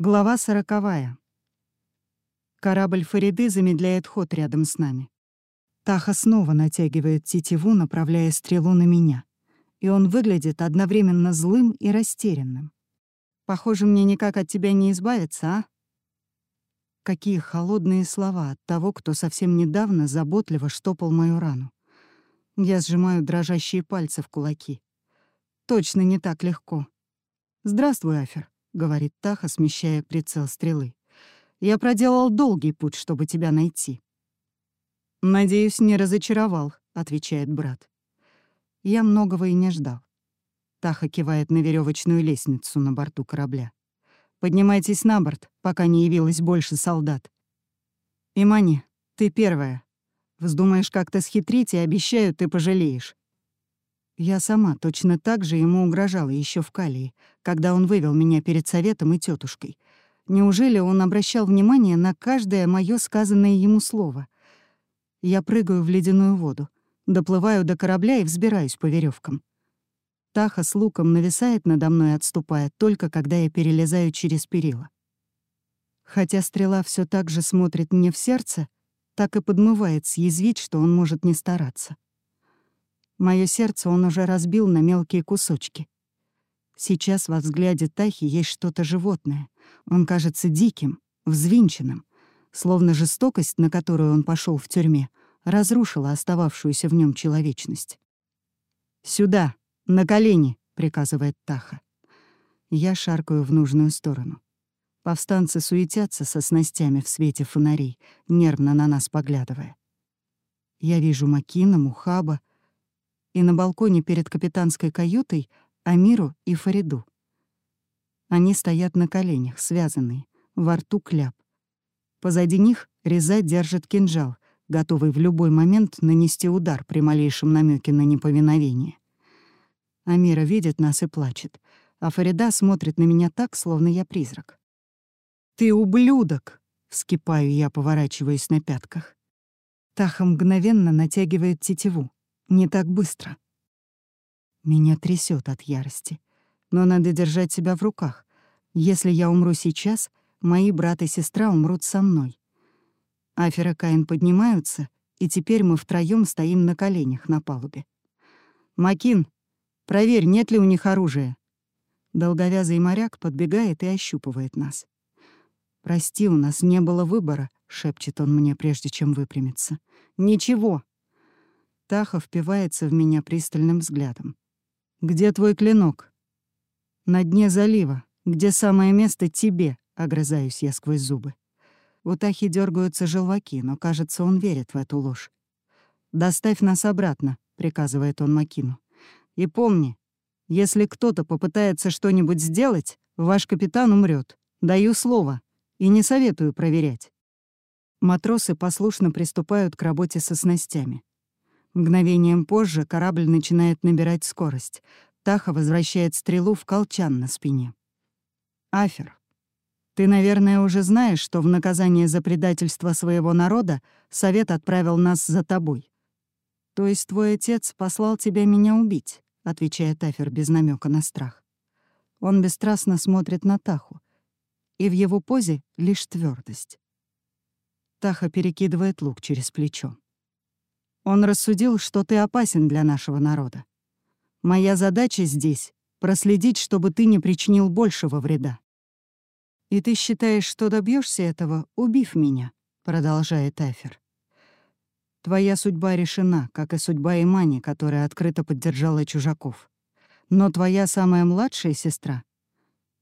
Глава сороковая. Корабль Фариды замедляет ход рядом с нами. Таха снова натягивает тетиву, направляя стрелу на меня. И он выглядит одновременно злым и растерянным. «Похоже, мне никак от тебя не избавиться, а?» Какие холодные слова от того, кто совсем недавно заботливо штопал мою рану. Я сжимаю дрожащие пальцы в кулаки. Точно не так легко. «Здравствуй, Афер», — говорит Таха, смещая прицел стрелы. «Я проделал долгий путь, чтобы тебя найти». «Надеюсь, не разочаровал», — отвечает брат. Я многого и не ждал. Таха кивает на веревочную лестницу на борту корабля. «Поднимайтесь на борт, пока не явилось больше солдат». «Имани, ты первая. Вздумаешь как-то схитрить, и обещаю, ты пожалеешь. Я сама точно так же ему угрожала еще в Калии, когда он вывел меня перед советом и тетушкой. Неужели он обращал внимание на каждое мое сказанное ему слово? Я прыгаю в ледяную воду, доплываю до корабля и взбираюсь по веревкам. Таха с луком нависает надо мной, отступая, только когда я перелезаю через перила. Хотя стрела все так же смотрит мне в сердце, так и подмывает съязвить, что он может не стараться. Моё сердце он уже разбил на мелкие кусочки. Сейчас во взгляде Тахи есть что-то животное. Он кажется диким, взвинченным, словно жестокость, на которую он пошел в тюрьме, разрушила остававшуюся в нем человечность. «Сюда, на колени!» — приказывает Таха. Я шаркаю в нужную сторону. Повстанцы суетятся со снастями в свете фонарей, нервно на нас поглядывая. Я вижу Макина, Мухаба, и на балконе перед капитанской каютой Амиру и Фариду. Они стоят на коленях, связанные, во рту кляп. Позади них Реза держит кинжал, готовый в любой момент нанести удар при малейшем намеке на неповиновение. Амира видит нас и плачет, а Фарида смотрит на меня так, словно я призрак. «Ты ублюдок!» — вскипаю я, поворачиваясь на пятках. Таха мгновенно натягивает тетиву. Не так быстро. Меня трясет от ярости. Но надо держать себя в руках. Если я умру сейчас, мои брат и сестра умрут со мной. Афер и Каин поднимаются, и теперь мы втроем стоим на коленях на палубе. «Макин, проверь, нет ли у них оружия». Долговязый моряк подбегает и ощупывает нас. «Прости, у нас не было выбора», — шепчет он мне, прежде чем выпрямиться. «Ничего», Таха впивается в меня пристальным взглядом. «Где твой клинок?» «На дне залива. Где самое место тебе?» — огрызаюсь я сквозь зубы. У Тахи дергаются желваки, но, кажется, он верит в эту ложь. «Доставь нас обратно», — приказывает он Макину. «И помни, если кто-то попытается что-нибудь сделать, ваш капитан умрет. Даю слово. И не советую проверять». Матросы послушно приступают к работе со снастями. Мгновением позже корабль начинает набирать скорость. Таха возвращает стрелу в колчан на спине. «Афер, ты, наверное, уже знаешь, что в наказание за предательство своего народа Совет отправил нас за тобой. То есть твой отец послал тебя меня убить?» — отвечает Афер без намека на страх. Он бесстрастно смотрит на Таху, и в его позе лишь твердость. Таха перекидывает лук через плечо. Он рассудил, что ты опасен для нашего народа. Моя задача здесь — проследить, чтобы ты не причинил большего вреда. И ты считаешь, что добьешься этого, убив меня, — продолжает Афер. Твоя судьба решена, как и судьба Имани, которая открыто поддержала чужаков. Но твоя самая младшая сестра...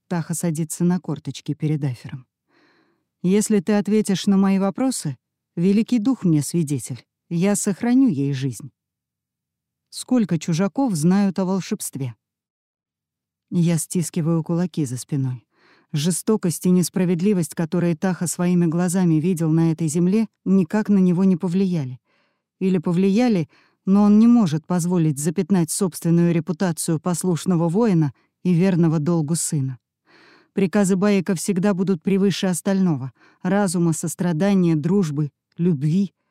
Таха садится на корточки перед Афером. Если ты ответишь на мои вопросы, Великий Дух мне свидетель. Я сохраню ей жизнь. Сколько чужаков знают о волшебстве? Я стискиваю кулаки за спиной. Жестокость и несправедливость, которые Таха своими глазами видел на этой земле, никак на него не повлияли. Или повлияли, но он не может позволить запятнать собственную репутацию послушного воина и верного долгу сына. Приказы Баека всегда будут превыше остального — разума, сострадания, дружбы, любви —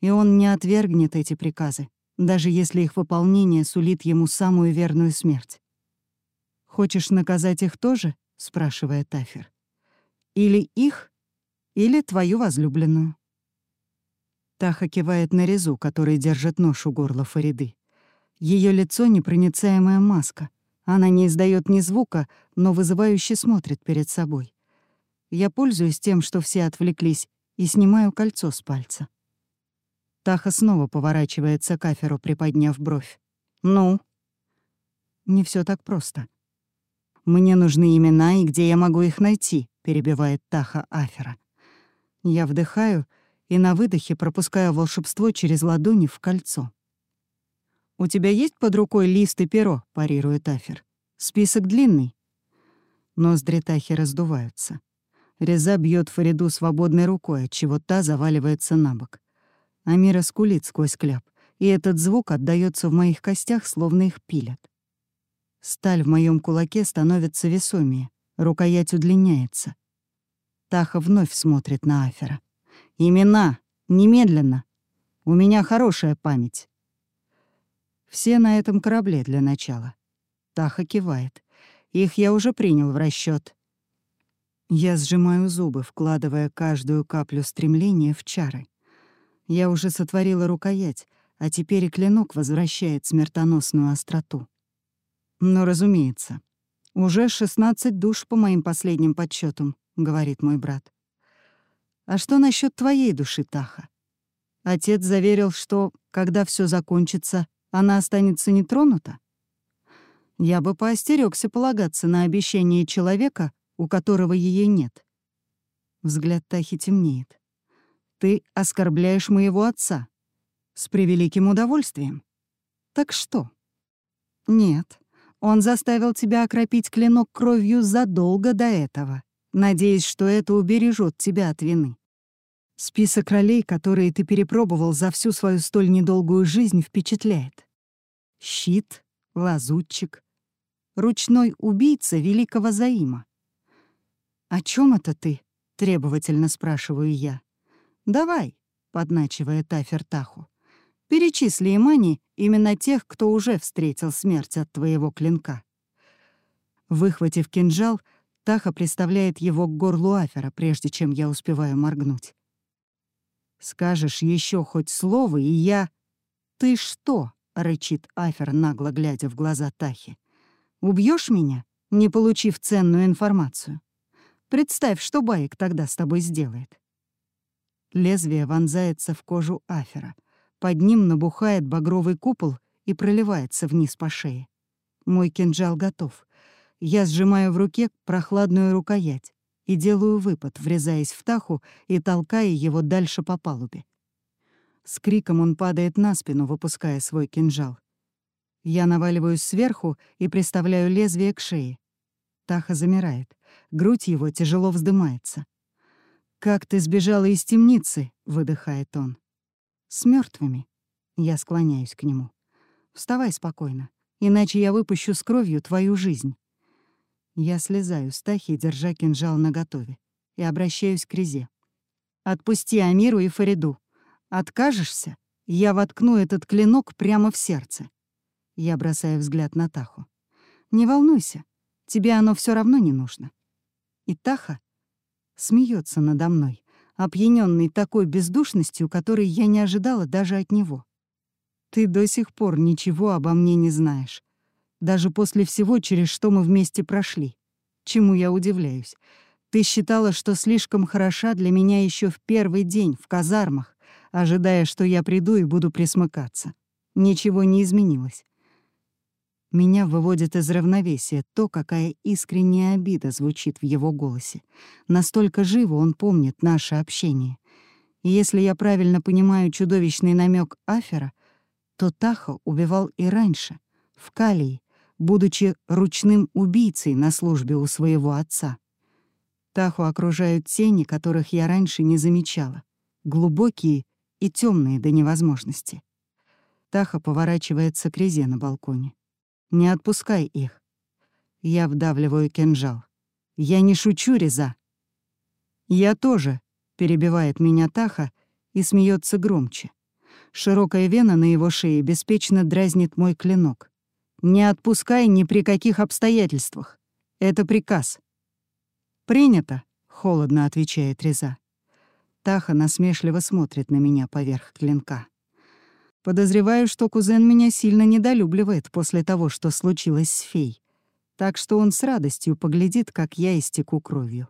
и он не отвергнет эти приказы, даже если их выполнение сулит ему самую верную смерть. «Хочешь наказать их тоже?» — спрашивает Афер. Или их, или твою возлюбленную. Таха кивает на Резу, который держит нож у горла Фариды. Ее лицо — непроницаемая маска. Она не издает ни звука, но вызывающе смотрит перед собой. Я пользуюсь тем, что все отвлеклись, и снимаю кольцо с пальца. Таха снова поворачивается к Аферу, приподняв бровь. «Ну?» «Не все так просто. Мне нужны имена и где я могу их найти», — перебивает Таха Афера. Я вдыхаю и на выдохе пропускаю волшебство через ладони в кольцо. «У тебя есть под рукой лист и перо?» — парирует Афер. «Список длинный». Ноздри Тахи раздуваются. Реза бьет Фариду свободной рукой, отчего та заваливается на бок. Амира скулит сквозь кляп, и этот звук отдаётся в моих костях, словно их пилят. Сталь в моем кулаке становится весомее, рукоять удлиняется. Таха вновь смотрит на Афера. «Имена! Немедленно! У меня хорошая память!» Все на этом корабле для начала. Таха кивает. Их я уже принял в расчет. Я сжимаю зубы, вкладывая каждую каплю стремления в чары. Я уже сотворила рукоять, а теперь и клинок возвращает смертоносную остроту. Но, разумеется, уже 16 душ по моим последним подсчетам, говорит мой брат. А что насчет твоей души, Таха? Отец заверил, что, когда все закончится, она останется нетронута? Я бы поостерегся полагаться на обещание человека, у которого ее нет. Взгляд Тахи темнеет. Ты оскорбляешь моего отца. С превеликим удовольствием. Так что? Нет, он заставил тебя окропить клинок кровью задолго до этого, надеясь, что это убережет тебя от вины. Список ролей, которые ты перепробовал за всю свою столь недолгую жизнь, впечатляет щит, лазутчик, ручной убийца великого Заима. «О чем это ты?» — требовательно спрашиваю я. «Давай», — подначивая Тафер Таху. «Перечисли Имани именно тех, кто уже встретил смерть от твоего клинка». Выхватив кинжал, Таха приставляет его к горлу Афера, прежде чем я успеваю моргнуть. «Скажешь еще хоть слово, и я...» «Ты что?» — рычит Афер, нагло глядя в глаза Тахи. Убьешь меня, не получив ценную информацию? Представь, что Баек тогда с тобой сделает». Лезвие вонзается в кожу Афера. Под ним набухает багровый купол и проливается вниз по шее. Мой кинжал готов. Я сжимаю в руке прохладную рукоять и делаю выпад, врезаясь в Таху и толкая его дальше по палубе. С криком он падает на спину, выпуская свой кинжал. Я наваливаюсь сверху и приставляю лезвие к шее. Таха замирает. Грудь его тяжело вздымается. «Как ты сбежала из темницы?» — выдыхает он. «С мертвыми. Я склоняюсь к нему. «Вставай спокойно, иначе я выпущу с кровью твою жизнь». Я слезаю с Тахи, держа кинжал наготове, и обращаюсь к Резе. «Отпусти Амиру и Фариду. Откажешься, я воткну этот клинок прямо в сердце. Я бросаю взгляд на Таху. Не волнуйся, тебе оно все равно не нужно. И Таха смеется надо мной, опьяненный такой бездушностью, которой я не ожидала даже от него. Ты до сих пор ничего обо мне не знаешь. Даже после всего, через что мы вместе прошли. Чему я удивляюсь. Ты считала, что слишком хороша для меня еще в первый день в казармах, ожидая, что я приду и буду присмыкаться. Ничего не изменилось. Меня выводит из равновесия то, какая искренняя обида звучит в его голосе. Настолько живо он помнит наше общение. И если я правильно понимаю чудовищный намек Афера, то Таха убивал и раньше, в Калии, будучи ручным убийцей на службе у своего отца. Таху окружают тени, которых я раньше не замечала, глубокие и темные до невозможности. Таха поворачивается к резе на балконе. «Не отпускай их». Я вдавливаю кинжал. «Я не шучу, Реза». «Я тоже», — перебивает меня Таха и смеется громче. Широкая вена на его шее беспечно дразнит мой клинок. «Не отпускай ни при каких обстоятельствах. Это приказ». «Принято», — холодно отвечает Реза. Таха насмешливо смотрит на меня поверх клинка. Подозреваю, что кузен меня сильно недолюбливает после того, что случилось с фей. Так что он с радостью поглядит, как я истеку кровью.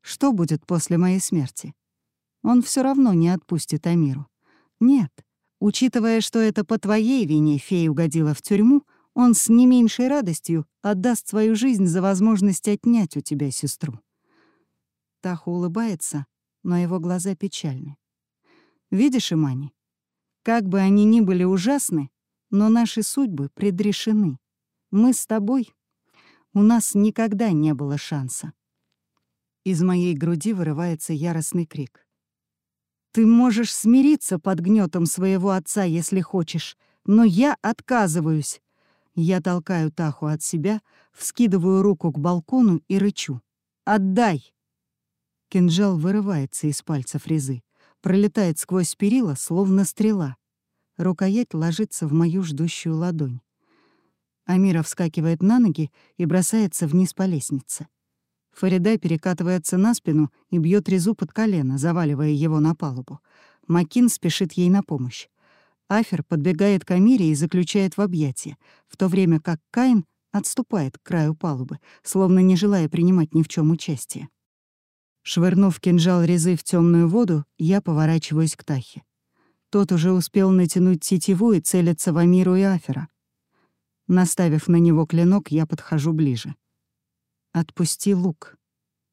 Что будет после моей смерти? Он все равно не отпустит Амиру. Нет, учитывая, что это по твоей вине фея угодила в тюрьму, он с не меньшей радостью отдаст свою жизнь за возможность отнять у тебя сестру. Таха улыбается, но его глаза печальны. Видишь, Имани, как бы они ни были ужасны, но наши судьбы предрешены. Мы с тобой. У нас никогда не было шанса. Из моей груди вырывается яростный крик. Ты можешь смириться под гнетом своего отца, если хочешь, но я отказываюсь. Я толкаю Таху от себя, вскидываю руку к балкону и рычу. «Отдай!» Кинжал вырывается из пальцев резы пролетает сквозь перила, словно стрела. Рукоять ложится в мою ждущую ладонь. Амира вскакивает на ноги и бросается вниз по лестнице. Фарида перекатывается на спину и бьет резу под колено, заваливая его на палубу. Макин спешит ей на помощь. Афер подбегает к Амире и заключает в объятия, в то время как Каин отступает к краю палубы, словно не желая принимать ни в чем участие. Швырнув кинжал резы в темную воду, я поворачиваюсь к Тахе. Тот уже успел натянуть тетиву и целиться в Амиру и Афера. Наставив на него клинок, я подхожу ближе. «Отпусти лук».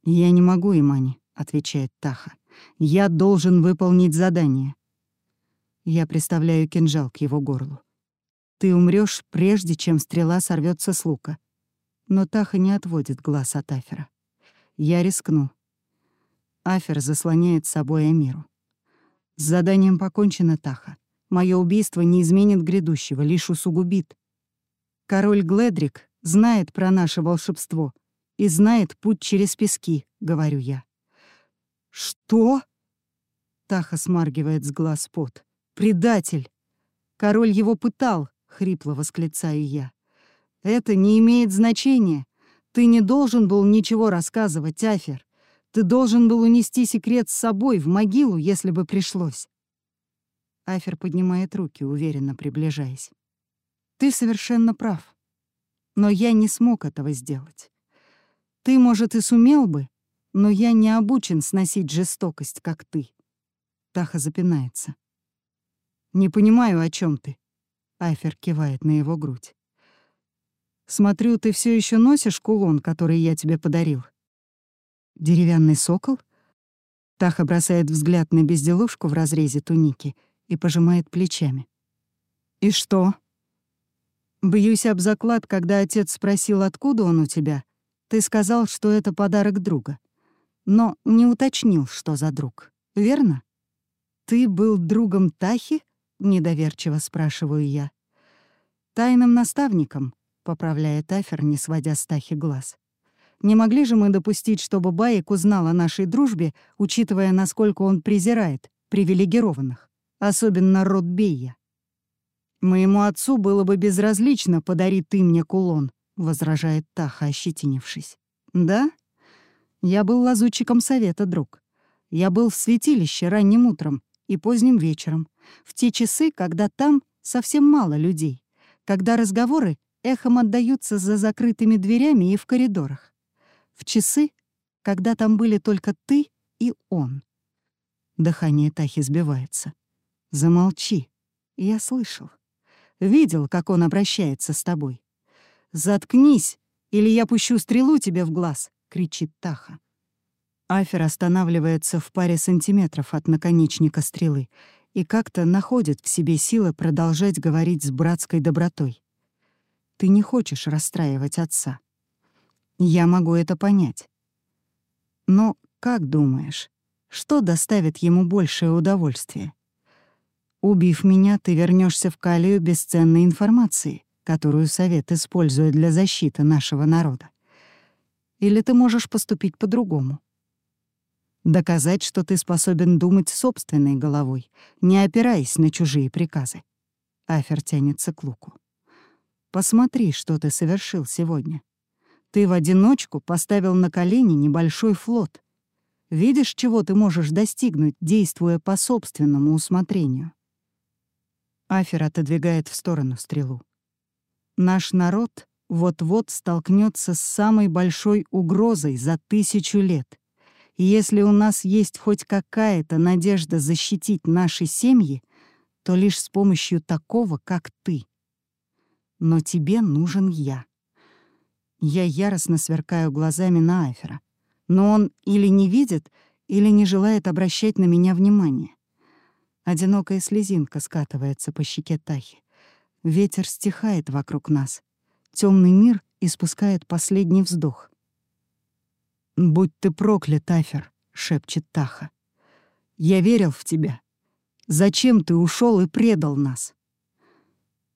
«Я не могу, Имани», — отвечает Таха. «Я должен выполнить задание». Я приставляю кинжал к его горлу. «Ты умрешь, прежде чем стрела сорвется с лука». Но Таха не отводит глаз от Афера. «Я рискну. Афер заслоняет собой Амиру. С заданием покончено, Таха. Мое убийство не изменит грядущего, лишь усугубит. Король Гледрик знает про наше волшебство и знает путь через пески, говорю я. Что? Таха смаргивает с глаз пот. Предатель! Король его пытал, хрипло восклицаю я. Это не имеет значения. Ты не должен был ничего рассказывать, Афер. Ты должен был унести секрет с собой в могилу, если бы пришлось. Афер поднимает руки, уверенно приближаясь. Ты совершенно прав. Но я не смог этого сделать. Ты, может, и сумел бы, но я не обучен сносить жестокость, как ты. Таха запинается. «Не понимаю, о чем ты?» Айфер кивает на его грудь. «Смотрю, ты все еще носишь кулон, который я тебе подарил. Деревянный сокол? Таха бросает взгляд на безделушку в разрезе туники и пожимает плечами. «И что?» «Бьюсь об заклад, когда отец спросил, откуда он у тебя, ты сказал, что это подарок друга. Но не уточнил, что за друг, верно?» «Ты был другом Тахи?» — недоверчиво спрашиваю я. «Тайным наставником», — поправляет Афер, не сводя с Тахи глаз. Не могли же мы допустить, чтобы Баек узнал о нашей дружбе, учитывая, насколько он презирает привилегированных, особенно род Бейя? «Моему отцу было бы безразлично, подари ты мне кулон», — возражает Таха, ощетинившись. «Да? Я был лазутчиком совета, друг. Я был в святилище ранним утром и поздним вечером, в те часы, когда там совсем мало людей, когда разговоры эхом отдаются за закрытыми дверями и в коридорах в часы, когда там были только ты и он. Дыхание Тахи сбивается. Замолчи. Я слышал. Видел, как он обращается с тобой. «Заткнись, или я пущу стрелу тебе в глаз!» — кричит Таха. Афер останавливается в паре сантиметров от наконечника стрелы и как-то находит в себе силы продолжать говорить с братской добротой. «Ты не хочешь расстраивать отца. Я могу это понять. Но как думаешь, что доставит ему большее удовольствие? Убив меня, ты вернешься в Калию без ценной информации, которую Совет использует для защиты нашего народа. Или ты можешь поступить по-другому. Доказать, что ты способен думать собственной головой, не опираясь на чужие приказы. Афер тянется к луку. Посмотри, что ты совершил сегодня. Ты в одиночку поставил на колени небольшой флот. Видишь, чего ты можешь достигнуть, действуя по собственному усмотрению?» Афер отодвигает в сторону стрелу. «Наш народ вот-вот столкнется с самой большой угрозой за тысячу лет. И если у нас есть хоть какая-то надежда защитить наши семьи, то лишь с помощью такого, как ты. Но тебе нужен я. Я яростно сверкаю глазами на Афера, но он или не видит, или не желает обращать на меня внимание. Одинокая слезинка скатывается по щеке Тахи. Ветер стихает вокруг нас. Темный мир испускает последний вздох. «Будь ты проклят, Афер!» — шепчет Таха. «Я верил в тебя. Зачем ты ушел и предал нас?»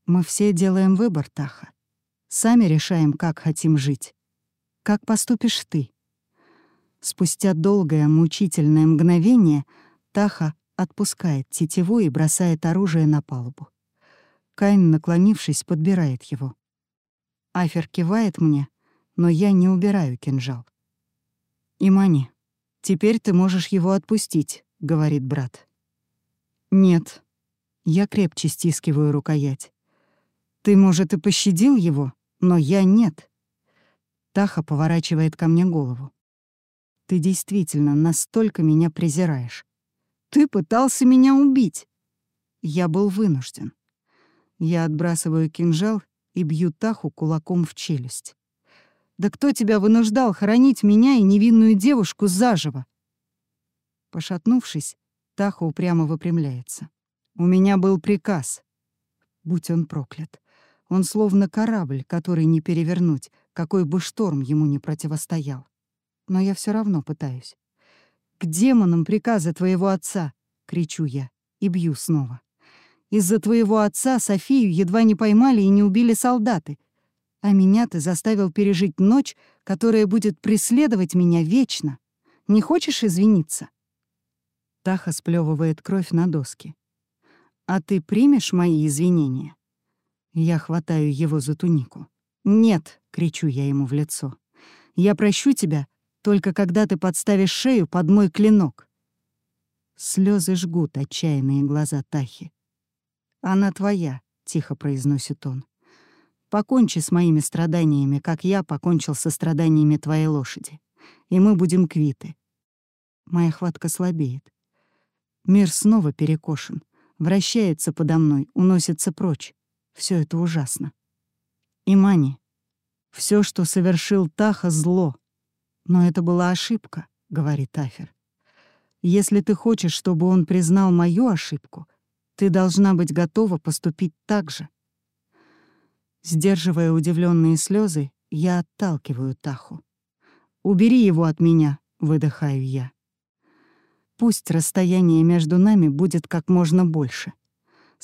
«Мы все делаем выбор, Таха. Сами решаем, как хотим жить. Как поступишь ты?» Спустя долгое мучительное мгновение Таха отпускает тетиву и бросает оружие на палубу. Кайн, наклонившись, подбирает его. Афер кивает мне, но я не убираю кинжал. «Имани, теперь ты можешь его отпустить», — говорит брат. «Нет». Я крепче стискиваю рукоять. «Ты, может, и пощадил его, но я нет». Таха поворачивает ко мне голову. «Ты действительно настолько меня презираешь. Ты пытался меня убить». Я был вынужден. Я отбрасываю кинжал и бью Таху кулаком в челюсть. Да кто тебя вынуждал хоронить меня и невинную девушку заживо?» Пошатнувшись, Таха упрямо выпрямляется. «У меня был приказ. Будь он проклят. Он словно корабль, который не перевернуть, какой бы шторм ему не противостоял. Но я все равно пытаюсь. «К демонам приказы твоего отца!» — кричу я и бью снова. «Из-за твоего отца Софию едва не поймали и не убили солдаты, а меня ты заставил пережить ночь, которая будет преследовать меня вечно. Не хочешь извиниться?» Таха сплевывает кровь на доски. «А ты примешь мои извинения?» Я хватаю его за тунику. «Нет!» — кричу я ему в лицо. «Я прощу тебя, только когда ты подставишь шею под мой клинок». Слезы жгут отчаянные глаза Тахи. «Она твоя», — тихо произносит он. Покончи с моими страданиями, как я покончил со страданиями твоей лошади. И мы будем квиты. Моя хватка слабеет. Мир снова перекошен, вращается подо мной, уносится прочь. Все это ужасно. Имани, все, что совершил Таха, — зло. Но это была ошибка, — говорит Афер. Если ты хочешь, чтобы он признал мою ошибку, ты должна быть готова поступить так же. Сдерживая удивленные слезы, я отталкиваю Таху. «Убери его от меня», — выдыхаю я. Пусть расстояние между нами будет как можно больше.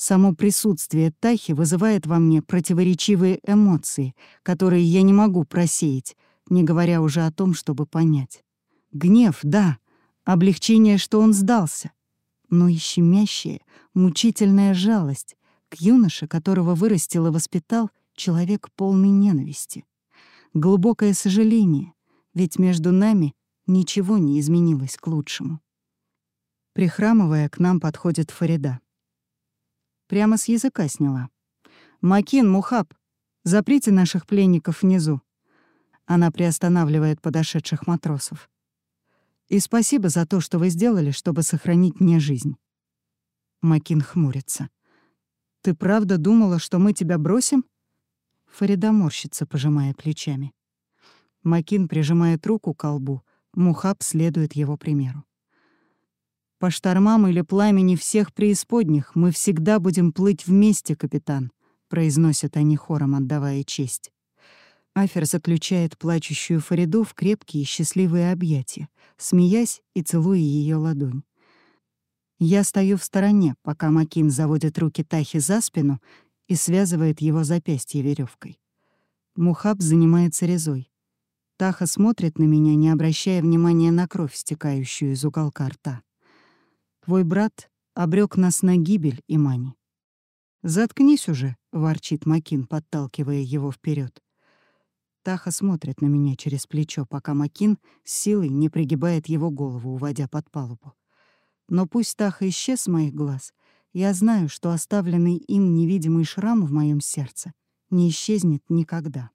Само присутствие Тахи вызывает во мне противоречивые эмоции, которые я не могу просеять, не говоря уже о том, чтобы понять. Гнев, да, облегчение, что он сдался, но и щемящая, мучительная жалость к юноше, которого вырастил и воспитал человек полный ненависти. Глубокое сожаление, ведь между нами ничего не изменилось к лучшему. Прихрамывая, к нам подходит Фарида. Прямо с языка сняла. «Макин, Мухаб, заприте наших пленников внизу». Она приостанавливает подошедших матросов. «И спасибо за то, что вы сделали, чтобы сохранить мне жизнь». Макин хмурится. «Ты правда думала, что мы тебя бросим?» Фарида морщится, пожимая плечами. Макин прижимает руку к колбу, Мухаб следует его примеру. «По штормам или пламени всех преисподних мы всегда будем плыть вместе, капитан», — произносят они хором, отдавая честь. Афер заключает плачущую Фариду в крепкие счастливые объятия, смеясь и целуя ее ладонь. Я стою в стороне, пока Макин заводит руки Тахи за спину и связывает его запястье веревкой. Мухаб занимается резой. Таха смотрит на меня, не обращая внимания на кровь, стекающую из уголка рта. «Твой брат обрек нас на гибель, Имани». «Заткнись уже», — ворчит Макин, подталкивая его вперед. Таха смотрит на меня через плечо, пока Макин с силой не пригибает его голову, уводя под палубу. Но пусть Таха исчез с моих глаз, я знаю, что оставленный им невидимый шрам в моем сердце не исчезнет никогда.